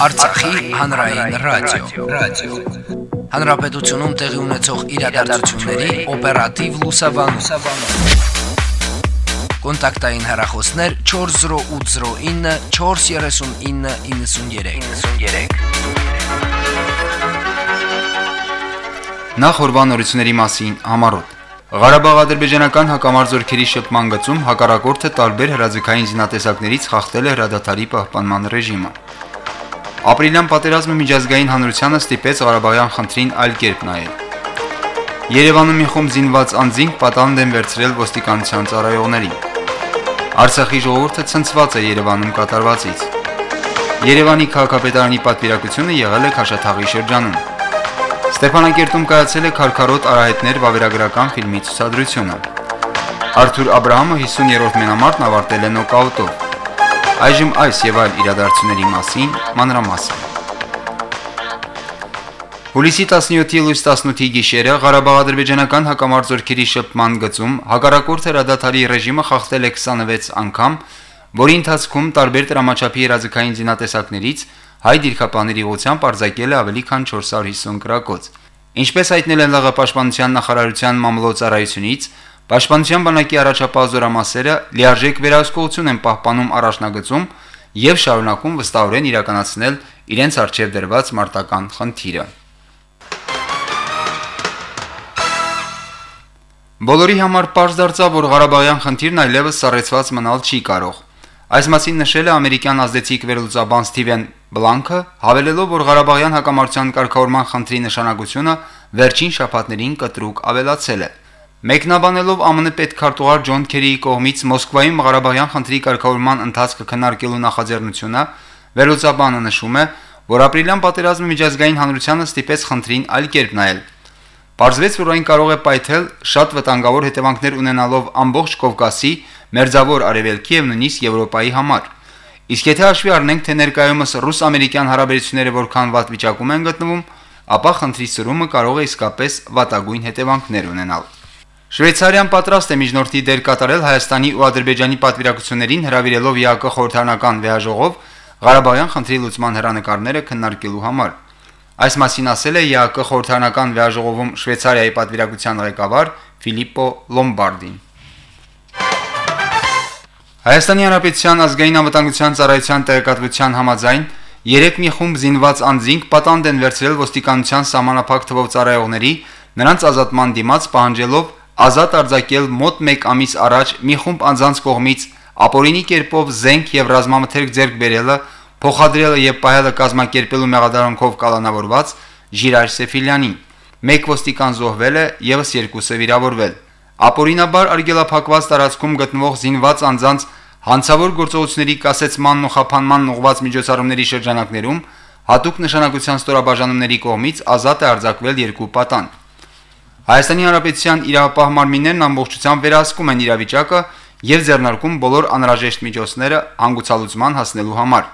Արցախի հանրային ռադիո, ռադիո։ Հանրապետությունում տեղի ունեցող իրադարձությունների օպերատիվ լուսաբանում։ Կոնտակտային հեռախոսներ 40809 43993։ 93։ Նախ օրվանորությունների մասին համառոտ։ Ղարաբաղ ադրբեջանական հակամարձօրքերի շփման գծում հակառակորդը տարբեր հրաձգային զինատեսակներից խախտել է հրադադարի պահպանման ռեժիմը։ Ապրիլյան պատերազմը միջազգային հանրությանը ստիպեց Ղարաբաղյան խնդրին այլ կերպ նայել։ Երևանում մի խումբ զինված անձինք պատանդ են վերցրել ոստիկանության ծառայողներին։ Արցախի ժողովուրդը ցնցված է Երևանում կատարվածից։ Երևանի քաղաքապետարանի պատվիրակությունը եղել է Քաշաթաղի շրջանում։ Ստեփանակերտում կայացել է Քարքարոտ արահետներ վավերագրական ֆիլմի ցուցադրությունը։ Արթուր Աբ รา համը 50-րդ մենամարտն ավարտել է նոկաուտով։ Այժմ այս եւ այլ իրադարձությունների մասին մանրամասն։ Հուլիսի 17-ի լույս 18-ի գիշերը Ղարաբաղ-ադրբեջանական հակամարձօրքերի շփման գծում հակառակորդ հրադադարի ռեժիմը խախտել է 26 անգամ, որի ընթացքում տարբեր դրամաչափի երազկային զինատեսակներից հայ դիրքապաների ուղությամբ արձակել է ավելի քան 450 գրակոց։ Ինչպես հայտնել են ԼՂ պաշտպանության նախարարության մամլոյցարայությունից, Պաշտպանության բանակի առաջապահ զորամասերը լիարժեք վերահսկողություն են պահպանում առաջնագծում եւ շարունակում վստահորեն իրականացնել իրենց արժեվ դրված մարտական խնդիրը։ Բոլորի համար པարզ դարձավ, որ Ղարաբաղյան խնդիրն այլևս սառեցված մնալ չի կարող։ Այս մասին նշել է ամերիկյան ազդեցիկ վերլուծաբան Սթիվեն Բլանկը, հավելելով, որ Ղարաբաղյան հակամարտության կարգավորման խնդրի նշանակությունը վերջին շաբաթներին կտրուկ ավելացել է։ Մեկնաբանելով ԱՄՆ պետքարտուղար Ջոն Քերիի կողմից Մոսկվայում Ղարաբաղյան խնդրի կարգավորման ընթացքը քննարկելու նախաձեռնությունը, վերլուծաբանը նշում է, որ ապրիլյան պատերազմը միջազգային հանրությանը ստիպեց խնդրին այլ կերպ նայել։ Պարզվեց, որ այն կարող է պայթել շատ վտանգավոր հետևանքներ ունենալով ամբողջ Կովկասի, Մերձավոր Արևելքի եւ նույնիսկ Եվրոպայի համար։ Իսկ եթե հաշվի առնենք, թե ներկայումս ռուս-ամերիկյան հարաբերությունները որքան վատ վիճակում են գտնվում, ապա խնդրի սրումը կարող է իսկապես վատագույն հետևանքներ ունենալ։ Շվեյցարիան պատրաստ է միջնորդի դեր կատարել Հայաստանի ու Ադրբեջանի պատվիրակություններին հրավիրելով ԵԱԿ խորհրդանական վեհաժողով Ղարաբաղյան խնդրի լուծման հերանեկարները քննարկելու համար։ Այս մասին ասել է ԵԱԿ խորհրդանական վեհաժողովում Շվեյցարիայի պատվիրակության ղեկավար Ֆիլիպպո Լոմբարդին։ Հայաստանի Հանրապետության ազգային անվտանգության ծառայության տեղեկատվության համաձայն երեք մի խումբ զինված անձինք պատանդ են վերցրել ոստիկանության սահմանափակ թվով ծառայողների նրանց ազատման դիմաց պահանջելով ազատ արձակել մոտ 1 ամիս առաջ մի խումբ անձանց կողմից ապօրինի կերպով զենք եւ ռազմամթերք ձեռք բերելը, փոխադրելը եւ պահելը կազմակերպելու մեղադրանքով կալանավորված Ժիրայր Սեֆիլյանին։ Մեկ ոստիկան զոհվել է, եւս երկուսը վիրավորվել։ Ապօրինաբար արգելափակված տարածքում գտնվող զինված անձանց հանցավոր գործողությունների կասեցմանն ու խափանման ուղղված միջոցառումների շրջանակներում հատուկ նշանակության ստորաբաժանումների կողմից ազատ է արձակվել երկու պատանդ։ Հայաստանի Հանրապետության իրավապահ մարմիններն ամբողջությամբ վերահսկում են իրավիճակը եւ ձեռնարկում բոլոր անհրաժեշտ միջոցները հանգուցալուծման հասնելու համար։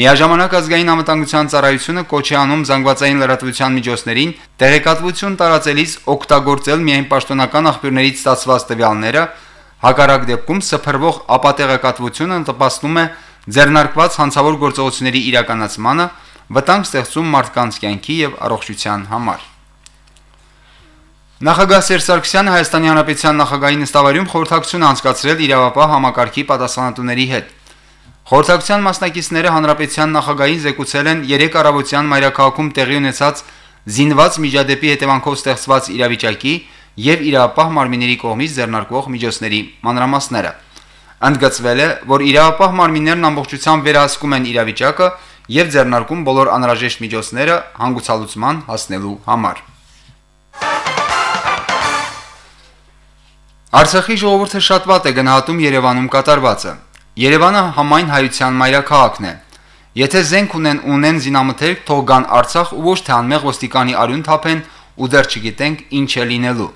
Միաժամանակ ազգային անվտանգության ծառայությունը կոչ է անում զանգվածային լրատվության միջոցներին տեղեկատվություն տարածելիս օգտագործել միայն պաշտոնական աղբյուրներից ստացված տվյալները, հակառակ դեպքում սփռվող ապատեղեկատվությունը նպաստում է ձեռնարկված հանցավոր գործողությունների իրականացմանը, վտանգ ստեղծում մարդկանց կյանքի եւ առողջության համար։ Նախագահ Սերժ Սարգսյանը Հայաստանի Հանրապետության նախագահի նստավարում խորհրդակցություն անցկացրել իրավապահ համակարգի պատասխանատուների հետ։ Խորհրդակցության մասնակիցները հանրապետության նախագահին զեկուցել են 3 առավոտյան մայրաքաղաքում տեղի ունեցած զինված միջադեպի հետևանքով ստեղծված իրավիճակի եւ իրավապահ մարմինների կողմից ձեռնարկվող միջոցների մանրամասները։ Ընդգծվել է, որ իրավապահ մարմիններն ամբողջությամբ վերահսկում են իրավիճակը եւ ձեռնարկում բոլոր անհրաժեշտ միջոցները հանգուցալուծման հասնելու համար։ Արցախի ժողովուրդը շատ վատ է գնահատում Երևանում կատարվածը։ Երևանը համայն հայության մայրաքաղաքն է։ Եթե զենք ունեն ունեն զինամթերք, թող գան Արցախ ու ոչ թե անմեղ ոստիկանի արյուն թափեն ու դեռ չգիտենք ինչ է լինելու։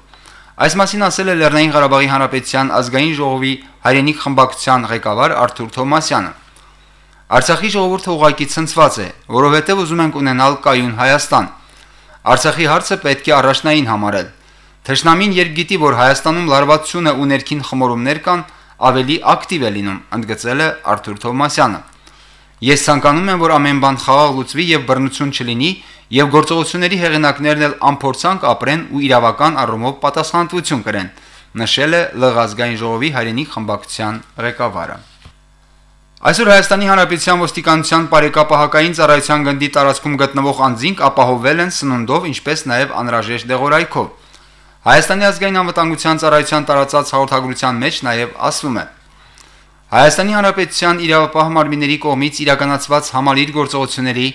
Այս մասին ասել է Լեռնային Ղարաբաղի Հանրապետության ազգային ժողովի հայրենիք խմբակցության ղեկավար Արթուր Թոմասյանը։ Արցախի ժողովուրդը ուղակի ցնցված է, որովհետև ուզում են ունենալ կայուն Հայաստան։ Արցախի հարցը պետք է առաջնային համարել։ Թշնամին երբ գիտի, որ Հայաստանում լարվածություն է ու ներքին խմորումներ կան, ավելի ակտիվ է լինում, ընդգծել է Արթուր Թովմասյանը։ Ես ցանկանում եմ, որ ամեն բան խաղաղ լուծվի եւ բռնություն չլինի, եւ գործողությունների հեղինակներն էլ ամփորձանք ապրեն ու իրավական առումով պատասխանատվություն կրեն, նշել է Լղազգային ժողովի հայրենիք խմբակցության ղեկավարը։ Այսօր Հայաստանի Հանրապետության ոստիկանության բարեկապահական ծառայության գնդի տարածքում գտնվող անձինք ապահովել են սնունդով, ինչպես նաև անհրաժեշտ դեղորայքով։ Հայաստանի ազգային անվտանգության ծառայության տարածած հաղորդագրության մեջ նաև ասվում է. Հայաստանի Հանրապետության իրավապահ մարմինների կողմից իրականացված համալիր գործողությունների,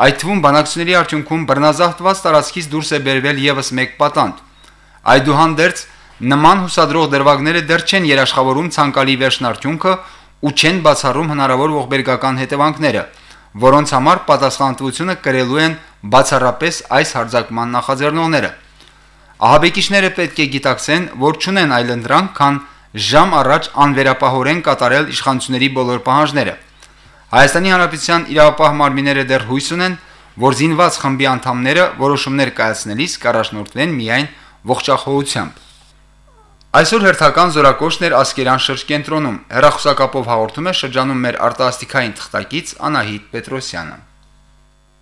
այդ թվում բանակցությունների արդյունքում բռնազավթված տարածքից դուրս է բերվել եւս մեկ պատանդ։ Այդուհանդերձ նման հուսադրող դրվագները դեռ չեն երաշխավորում ցանկալի վերջնարդյունքը ու չեն բացառում հնարավոր ողբերգական հետևանքները, որոնց համար պատասխանատվությունը կրելու են բացառապես այս հարձակման նախաձեռնողները։ Ահաբեկիչները պետք է գիտակցեն, որ չունեն այլ ընդրանք, քան ժամ առաջ անվերապահորեն կատարել իշխանությունների բոլոր պահանջները։ Հայաստանի Հանրապետության իրավապահ մարմինները դեռ հույս ունեն, որ զինված խմբի անդամները որոշումներ կայացնելիս կառաջնորդվեն միայն ողջախոհությամբ։ Այսօր հերթական զորակոչն էր Ասկերան շրջկենտրոնում։ Հերախոսակապով հաղորդում է շրջանում մեր արտասթիկային թղթակից Անահիտ Պետրոսյանը։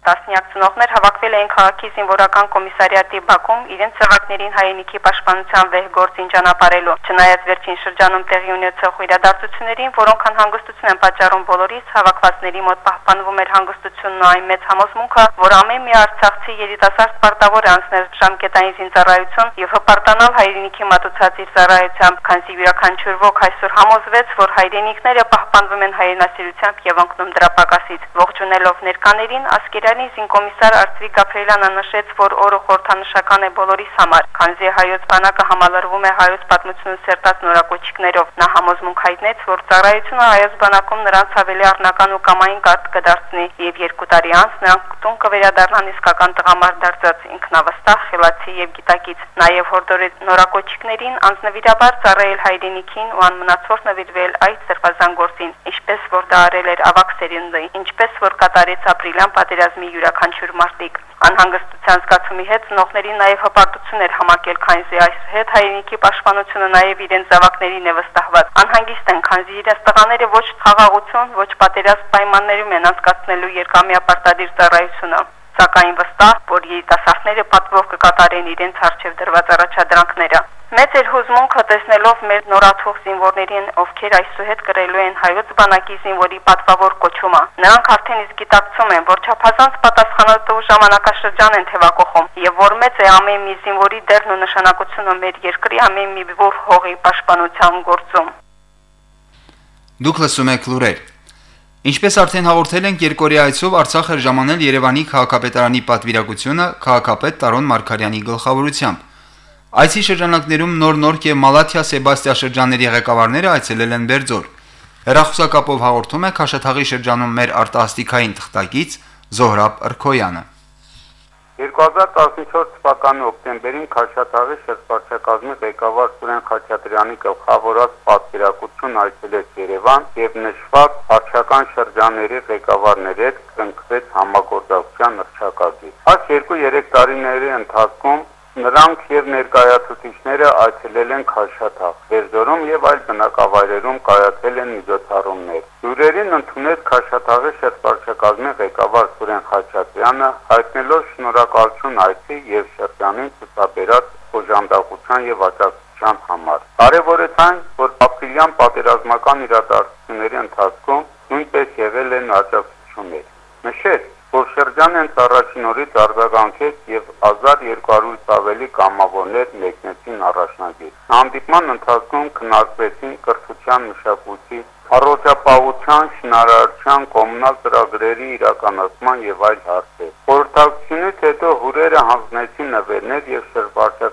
Տասնյակ ծնողներ հավաքվել էին քաղաքի զինվորական կոմիսարիատի Բաքում իրենց ծրագրերին հայրենիքի պաշտպանության վեհ գործին ճանապարհելու։ Չնայած վերջին շրջանում տեղի ունեցող իրադարձություններին, որոնք անհանգստություն են պատճառում բոլորիս, հավաքվածների մոտ պահպանվում էր հանգստությունն ու այն մեծ համոզմունքը, որ ամեն մի արցախցի երիտասարդ պարտավոր է անցնել ժամկետային զինծառայություն եւ հպարտանալ հայրենիքի մատուցած իր ծառայությամբ, քանզի յուրաքանչյուր ոք այսօր համոզվեց, որ հայրենիքները պահպանվում են հայրենասիրությամբ եւ ընկնում դրա պակասից։ Ողջունելով ներկաներին, Ասկերան Հայաստանի զինկոմիսար Արծվիկ Գաբրելյանը նշեց, որ օրը խորհրդանշական է բոլորիս համար, քանզի հայոց բանակը համալրվում է հայոց պատմությունը սերտած նորակոչիկներով։ Նա համոզմունք հայտնեց, որ ծառայությունը հայոց բանակում նրանց ավելի առնական ու կամային կարտ կդարձնի, եւ երկու տարի անց նրանք տուն կվերադառնան իսկական տղամարդ դարձած ինքնավստահ, խելացի եւ գիտակից։ Նաեւ հորդորեց նորակոչիկներին անձնվիրաբար ծառայել հայրենիքին ու անմնացորդ նվիրվել այդ սրբազան գործին, ինչպես որ դա արել էր ավակ սերունդը, ինչպես որ կատարեց ապրիլյան պատերազմի ունի յուրաքանչյուր մարտիկ։ Անհանգստության զգացումի հետ ծնողներին նաև հպարտություն էր համակել, քանզի այս հետ հայրենիքի պաշտպանությունը նաև իրենց զավակներին է վստահված։ Անհանգիստ են, քանզի իրենց տղաները ոչ խաղաղություն, ոչ պատերազմ պայմաններում են անցկացնելու երկամյա պարտադիր ծառայությունը սակայն վստահ, որ երիտասարդները պատվով կկատարեն իրենց արժև դրված առաջադրանքները։ Մեծ էր հուզմունքը տեսնելով մեր նորաթուխ զինվորներին, ովքեր այսուհետ կրելու են հայոց բանակի զինվորի պատվավոր կոչումը։ Նրանք արդեն իսկ գիտակցում են, որ չափազանց պատասխանատու ժամանակաշրջան են թևակողում եւ որ մեծ է ամեն մի զինվորի դերն ու նշանակությունը մեր երկրի ամեն մի որ հողի պաշտպանության գործում։ Դուք լսում եք լուրեր։ Ինչպես արդեն հաղորդել ենք երկորի այցով Արցախ էր ժամանել Երևանի քաղաքապետարանի պատվիրակությունը քաղաքապետ Տարոն Մարկարյանի գլխավորությամբ։ Այցի շրջանակներում Նոր-Նորք եւ Մալաթիա Սեբաստիա շրջանների ղեկավարները այցելել են Բերձոր։ Հերախոսակապով հաղորդում է Քաշաթաղի շրջանում մեր արտահասթիկային թղթակից Զոհրաբ Ըրքոյանը։ 2014 թվականի օկտեմբերին Քաշաթաղի շրջակազմի ղեկավար Սուրեն Խաչատրյանի գլխավորած պատվիրակություն այցելեց Երևան եւ նշված հարչական շրջանների ղեկավարների հետ կնքվեց համագործակցության հռչակագրի։ Այս 2-3 տարիների ընթացքում Նրանք եւ ներկայացուցիչները այցելել են Խաշաթաղ, Վերձորում եւ այլ բնակավայրերում կայացել են միջոցառումներ։ Հյուրերին ընդունեց Խաշաթաղի շրջակազմի ղեկավար Սուրեն Խաչատրյանը, հայտնելով շնորհակալություն այցի եւ շրջանին ցուցաբերած օժանդակության եւ աջակցության համար։ Կարևորեց այն, որ ապրիլյան պատերազմական իրադարձությունների ընթացքում նույնպես եղել են աջակցություններ։ Նշեց, որ շրջան են առաջին օրից արձագանքեց եւ 1200-ից ավելի կամավորներ մեկնեցին առաջնագիր։ Հանդիպման ընթացքում քննարկվեցին կրթության մշակույթի, առողջապահության, շինարարության, կոմունալ ծրագրերի իրականացման եւ այլ հարցեր։ Խորհրդակցությունից հետո հուրերը հանձնեցին նվերներ եւ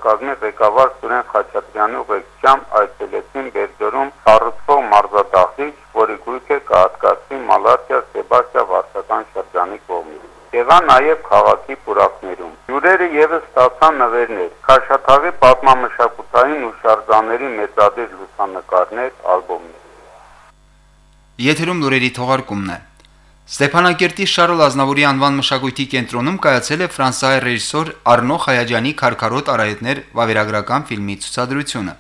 շրջակազմի ղեկավար Սուրեն Խաչատրյանի ուղեկցությամբ այցելեցին Բերձորում կառուցվող մարզադահլիճ, որի գույքը կհատկացվի Մալաթիա եղան նաև քաղաքի պուրակներում։ Հյուրերը եւս ստացան նվերներ, Խաշաթաղի պատմամշակութային ու շարժաների մեծադիր լուսանկարներ, ալբոմներ։ Եթերում լուրերի թողարկումն է։ Ստեփանակերտի Շարլ Ազնավուրի անվան մշակույթի կենտրոնում կայացել է ֆրանսիայի ռեժիսոր Արնո Խայաջյանի Քարքարոտ արայետներ վավերագրական ֆիլմի ցուցադրությունը։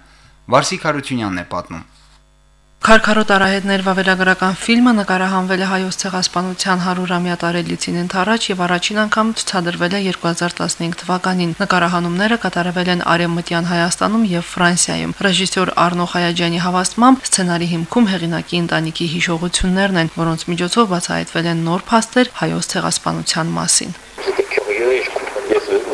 Վարսիկ Հարությունյանն է պատմում։ Քարքարոտ արահետներ վավերագրական ֆիլմը նկարահանվել է հայոց ցեղասպանության 100-ամյա տարելիցին ընթരാճ եւ առաջին անգամ ցուցադրվել է 2015 թվականին։ Նկարահանումները կատարվել են Արևմտյան Հայաստանում եւ Ֆրանսիայում։ Ռեժիսոր Արնո Խայաջյանի հավաստմամբ սցենարի հիմքում հեղինակի ընտանիքի հիշողություններն են, որոնց միջոցով բացահայտվել են նոր փաստեր հայոց ցեղասպանության մասին։ Ես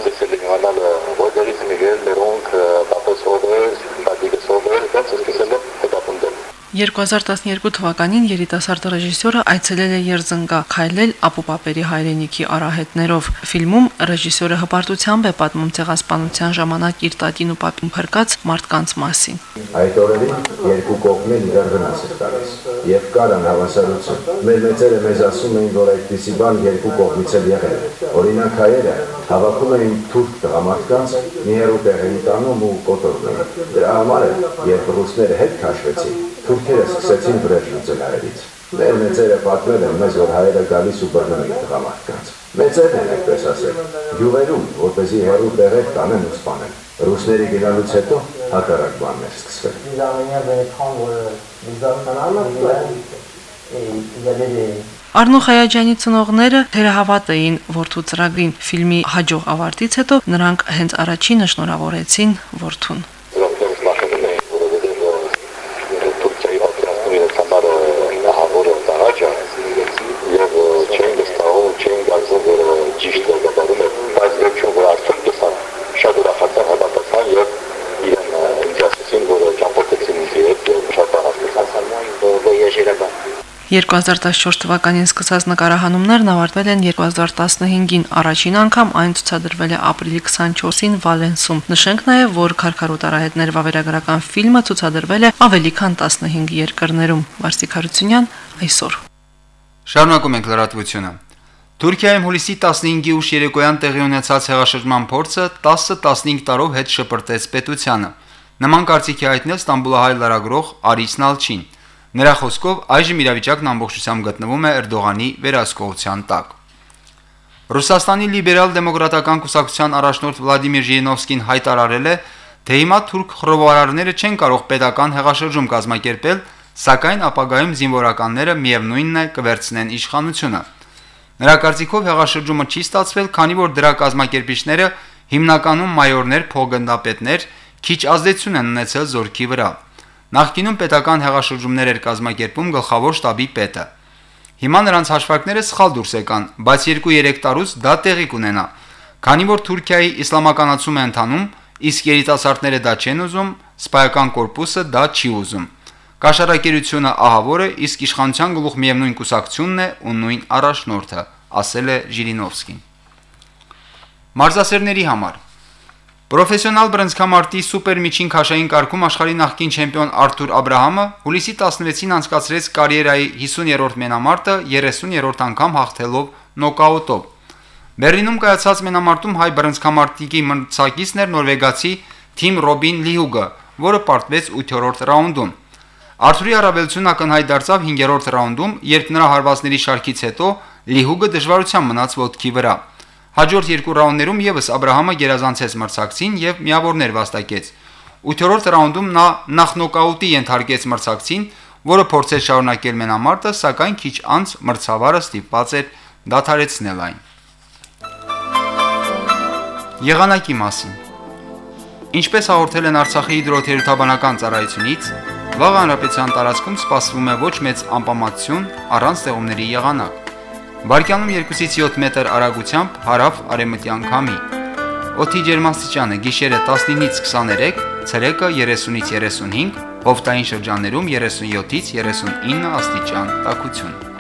2012 թվականին երիտասարդ ռեժիսորը այցելել է Երզնկա քայլել ապուպապերի հայրենիքի արահետներով։ Ֆիլմում ռեժիսորը հպարտությամբ է պատմում ցեղասպանության ժամանակ իր տատին ու պապին փրկած մարդկանց մասին։ Այդ օրերին երկու կողմն իրար վնաս էր տալիս եւ կարան հավասարություն։ Մեր մեծերը մեզ ասում էին, որ այդպիսի բան երկու կողմից էլ եղել է։ Օրինակ հայերը հավաքում էին թուրք տղամարդկանց մի հերո տեղերի տանում ու կոտորում։ Դրա համար է, երբ ռուսները հետ քաշվեցին, թուրքերը սկսեցին վրեժ լուծել հայերից։ Մեր մեծերը պատմել են մեզ, որ հայերը գալիս ու բռնում են տղամարդկանց։ Մեծերն են այդպես ասել։ Յուղերում, որպեսզի հերու տեղեր տանեն ու սպանեն։ Ռուսների գնալուց հետո հակառակ բաններ սկսվել։ Արնո Խայաջյանի ծնողները թերահավատ էին որդու ծրագրին։ Ֆիլմի հաջող ավարտից հետո նրանք հենց առաջինը շնորհավորեցին որդուն։ Երևան 2014 թվականին սկսած նկարահանումներն ավարտվել են 2015-ին։ Առաջին անգամ այն ցուցադրվել է ապրիլի 24-ին Վալենսում։ Նշենք նաև, որ Քարքարոտ արահետներ վավերագրական ֆիլմը ցուցադրվել է ավելի քան 15 երկրներում։ Վարսիկ Հարությունյան այսօր։ Շարունակում ենք լրատվությունը։ Թուրքիայում հուլիսի 15-ի ուշ երեկոյան տեղի ունեցած հեղաշրջման փորձը 10-15 տարով հետ շպրտեց պետությանը։ Նման կարծիքի հայտնել Ստամբուլահայ լրագրող Արիս Նալչին։ Նրա խոսքով այժմ իրավիճակն ամբողջությամբ գտնվում է Էրդողանի վերահսկողության տակ։ Ռուսաստանի լիբերալ-դեմոկրատական կուսակցության առաջնորդ Վլադիմիր Ժիրինովսկին հայտարարել է, թե հիմա թուրք խռովարարները չեն կարող pedagogan հեղաշրջում կազմակերպել, սակայն ապագայում զինվորականները միևնույնն է կվերցնեն իշխանությունը։ Նրա կարծիքով հեղաշրջումը չի ստացվել, քանի որ դրա կազմակերպիչները հիմնականում մայորներ, փոխգնդապետներ, քիչ ազդեցություն են ունեցել զորքի վրա։ Նախկինում պետական հեղաշրջումներ էր կազմակերպում գլխավոր շտաբի պետը։ Հիմա նրանց հաշվարկները սխալ դուրս եկան, բայց 2-3 տարուց դա տեղի կունենա։ Քանի որ Թուրքիայի իսլամականացում է ընթանում, իսկ երիտասարդները դա չեն ուզում, սպայական կորպուսը դա չի ուզում։ Կաշառակերությունը ահավոր է, իսկ իշխանության գլուխ միևնույն կուսակցությունն է ու նույն առաջնորդը, ասել է Ժիրինովսկին։ Մարզասերների համար Պրոֆեսիոնալ բրոնզկամարտի սուպեր միջին քաշային կարգում աշխարհի նախկին չեմպիոն Արթուր Աբ รา համը հուլիսի 16-ին անցկացրեց կարիերայի 50-րդ մենամարտը 30-րդ անգամ հաղթելով նոկաուտով։ Բերլինում կայացած մենամարտում հայ բրոնզկամարտիկի մրցակիցն էր նորվեգացի Թիմ Ռոբին Լիհուգը, որը պարտվեց 8-րդ ռաունդում։ Արթուրի առավելությունը ակնհայտ դարձավ 5-րդ ռաունդում, երբ նրա հարվածների շարքից հետո Լիհուգը դժվարությամբ մնաց ոտքի վրա։ Հաջորդ երկու ռաունդներում եւս Աբ รา համը գերազանցեց մրցակցին եւ միավորներ վաստակեց։ 8-րդ ռաունդում նա նախ նոկաուտի ենթարկեց մրցակցին, որը փորձեց շարունակել մենամարտը, սակայն քիչ անց մրցավարը ստիպված էր դադարեցնել այն։ Եղանակի մասին Ինչպես հաղորդել են Արցախի հիդրոթերապևտաբանական ծառայությունից, վաղ հանրապետության տարածքում սպասվում է ոչ մեծ անպամատություն առանց ձեղումների եղանակ։ Վարկյանում 2-ից 7 մետր արագությամբ հարավ արևմտյան քամի։ Օդի ջերմաստիճանը՝ գիշերը 19-ից 23, ցերեկը 30-ից 35, հովտային շրջաններում 37-ից 39 աստիճան տաքություն։